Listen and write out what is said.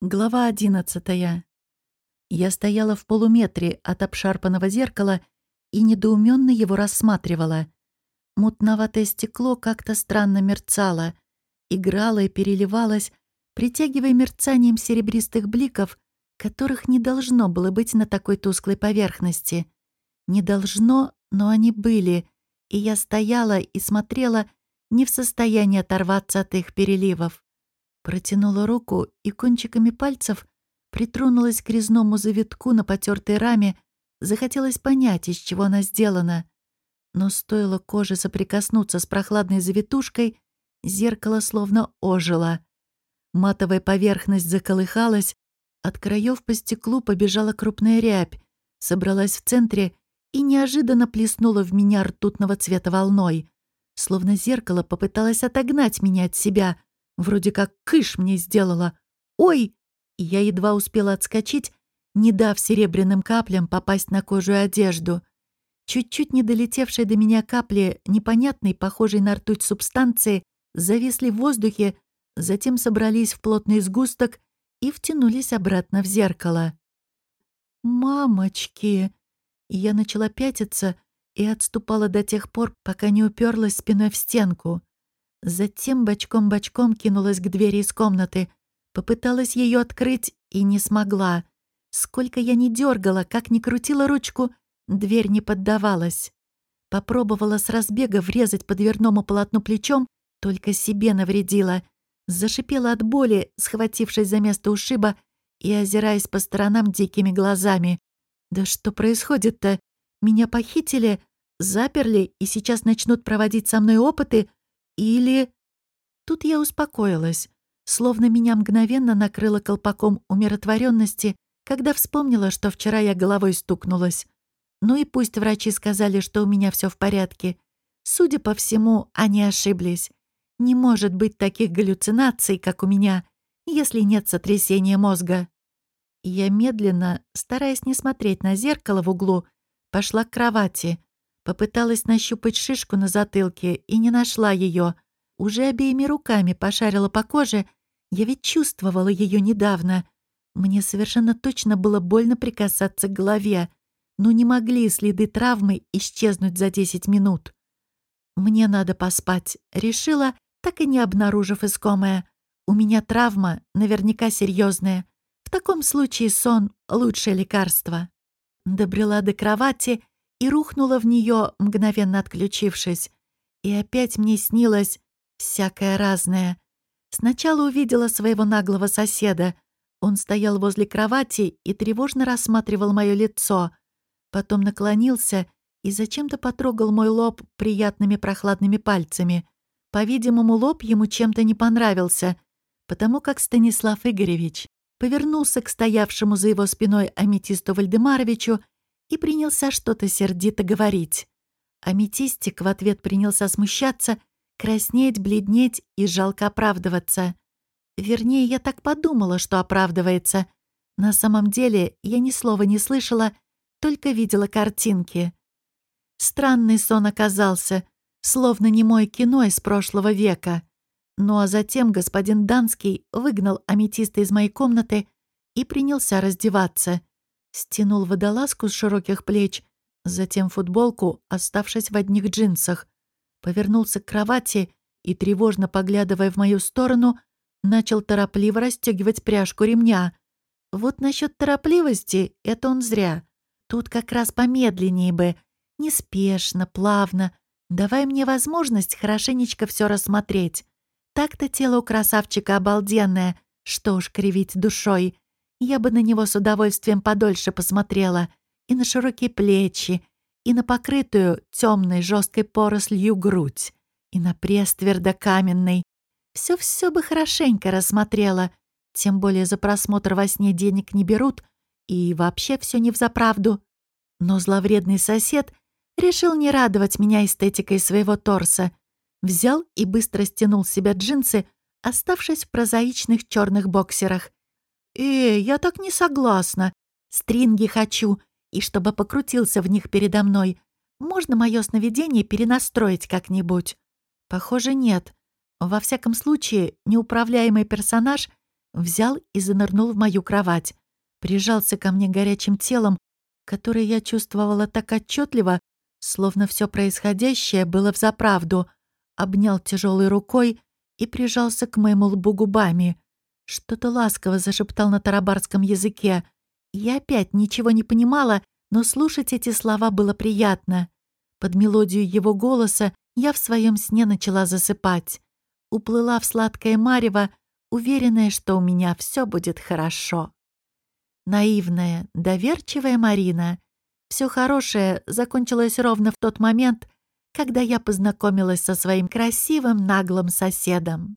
Глава одиннадцатая. Я стояла в полуметре от обшарпанного зеркала и недоуменно его рассматривала. Мутноватое стекло как-то странно мерцало, играло и переливалось, притягивая мерцанием серебристых бликов, которых не должно было быть на такой тусклой поверхности. Не должно, но они были, и я стояла и смотрела, не в состоянии оторваться от их переливов. Протянула руку и кончиками пальцев притронулась к резному завитку на потертой раме, захотелось понять, из чего она сделана. Но стоило коже соприкоснуться с прохладной завитушкой, зеркало словно ожило. Матовая поверхность заколыхалась, от краев по стеклу побежала крупная рябь, собралась в центре и неожиданно плеснула в меня ртутного цвета волной. Словно зеркало попыталось отогнать меня от себя — Вроде как кыш мне сделала. Ой! И я едва успела отскочить, не дав серебряным каплям попасть на кожу и одежду. Чуть-чуть не долетевшие до меня капли, непонятной, похожей на ртуть субстанции, зависли в воздухе, затем собрались в плотный сгусток и втянулись обратно в зеркало. «Мамочки!» Я начала пятиться и отступала до тех пор, пока не уперлась спиной в стенку. Затем бочком-бочком кинулась к двери из комнаты. Попыталась ее открыть и не смогла. Сколько я ни дергала, как ни крутила ручку, дверь не поддавалась. Попробовала с разбега врезать по дверному полотну плечом, только себе навредила. Зашипела от боли, схватившись за место ушиба и озираясь по сторонам дикими глазами. «Да что происходит-то? Меня похитили, заперли и сейчас начнут проводить со мной опыты?» Или... Тут я успокоилась, словно меня мгновенно накрыло колпаком умиротворенности, когда вспомнила, что вчера я головой стукнулась. Ну и пусть врачи сказали, что у меня все в порядке. Судя по всему, они ошиблись. Не может быть таких галлюцинаций, как у меня, если нет сотрясения мозга. Я медленно, стараясь не смотреть на зеркало в углу, пошла к кровати, Попыталась нащупать шишку на затылке и не нашла ее. Уже обеими руками пошарила по коже. Я ведь чувствовала ее недавно. Мне совершенно точно было больно прикасаться к голове. Но не могли следы травмы исчезнуть за 10 минут. Мне надо поспать, решила, так и не обнаружив искомое. У меня травма, наверняка серьезная. В таком случае сон — лучшее лекарство. Добрела до кровати и рухнула в нее, мгновенно отключившись. И опять мне снилось всякое разное. Сначала увидела своего наглого соседа. Он стоял возле кровати и тревожно рассматривал мое лицо. Потом наклонился и зачем-то потрогал мой лоб приятными прохладными пальцами. По-видимому, лоб ему чем-то не понравился, потому как Станислав Игоревич повернулся к стоявшему за его спиной Аметисту Вальдемаровичу и принялся что-то сердито говорить. Аметистик в ответ принялся смущаться, краснеть, бледнеть и жалко оправдываться. Вернее, я так подумала, что оправдывается. На самом деле я ни слова не слышала, только видела картинки. Странный сон оказался, словно немое кино из прошлого века. Ну а затем господин Данский выгнал аметиста из моей комнаты и принялся раздеваться стянул водолазку с широких плеч, затем футболку, оставшись в одних джинсах, повернулся к кровати и, тревожно поглядывая в мою сторону, начал торопливо расстегивать пряжку ремня. Вот насчет торопливости — это он зря. Тут как раз помедленнее бы, неспешно, плавно, давай мне возможность хорошенечко все рассмотреть. Так-то тело у красавчика обалденное, что уж кривить душой. Я бы на него с удовольствием подольше посмотрела. И на широкие плечи, и на покрытую темной жесткой порослью грудь, и на пресс твердокаменный. Все-все бы хорошенько рассмотрела. Тем более за просмотр во сне денег не берут, и вообще все не взаправду. Но зловредный сосед решил не радовать меня эстетикой своего торса. Взял и быстро стянул с себя джинсы, оставшись в прозаичных черных боксерах. «Эй, я так не согласна. Стринги хочу, и чтобы покрутился в них передо мной. Можно мое сновидение перенастроить как-нибудь?» «Похоже, нет. Во всяком случае, неуправляемый персонаж взял и занырнул в мою кровать. Прижался ко мне горячим телом, которое я чувствовала так отчетливо, словно все происходящее было взаправду. Обнял тяжелой рукой и прижался к моему лбу губами. Что-то ласково зашептал на тарабарском языке. Я опять ничего не понимала, но слушать эти слова было приятно. Под мелодию его голоса я в своем сне начала засыпать. Уплыла в сладкое марево, уверенная, что у меня все будет хорошо. Наивная, доверчивая Марина. Все хорошее закончилось ровно в тот момент, когда я познакомилась со своим красивым наглым соседом.